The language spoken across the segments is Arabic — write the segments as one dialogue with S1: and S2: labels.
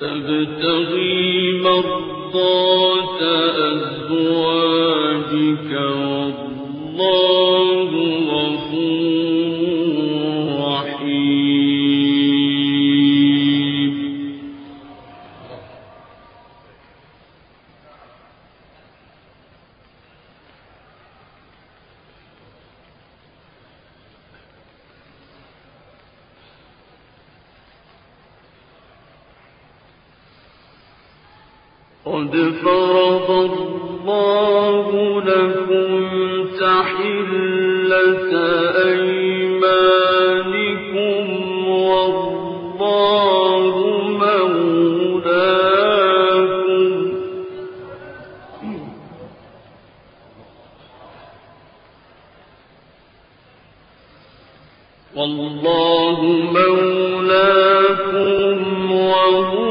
S1: تبتغي مرضات أزواجك والله قد فرض الله لكم تحلة أيمانكم والله مولاكم. والله مولاكم وهو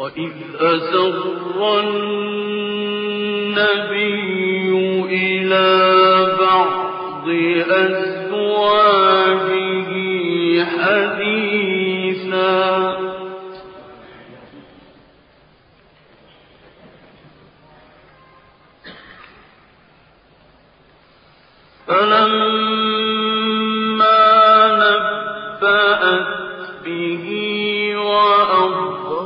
S1: وإذ أسر النبي إلى بعض أزواجه حديثا فلما نبأت به وأظهره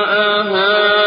S1: نبأها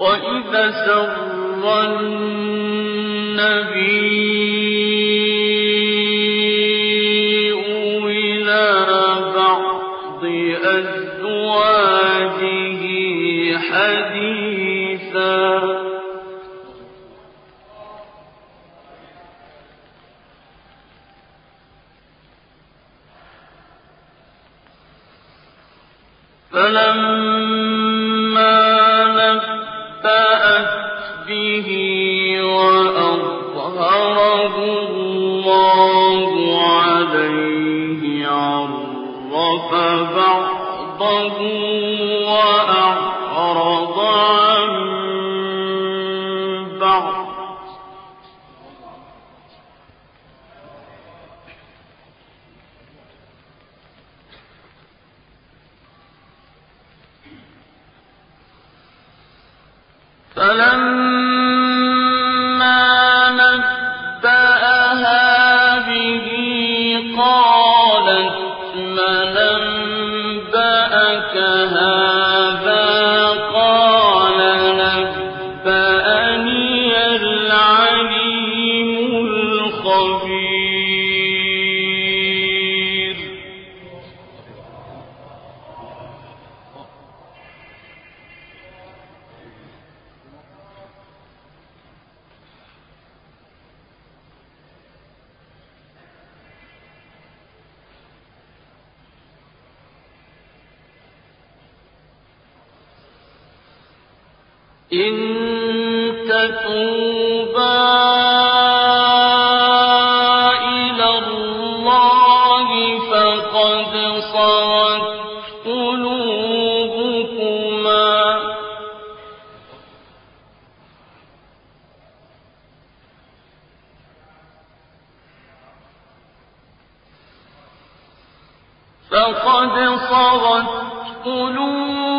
S1: وإذا سر النبي إلى بعض أزواجه حديثا فلما فلما إن تتوبا إلى الله فقد صغت قلوبكما. فقد صغت قلوبكما.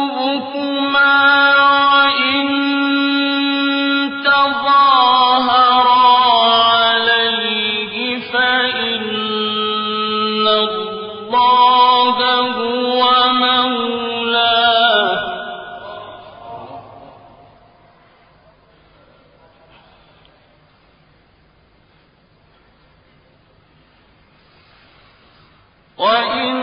S1: وإن